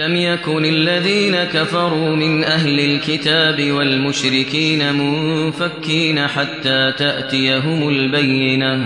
لم يكن الذين كفروا من أهل الكتاب والمشركين منفكين حتى تأتيهم البينة.